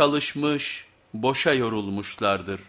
çalışmış, boşa yorulmuşlardır.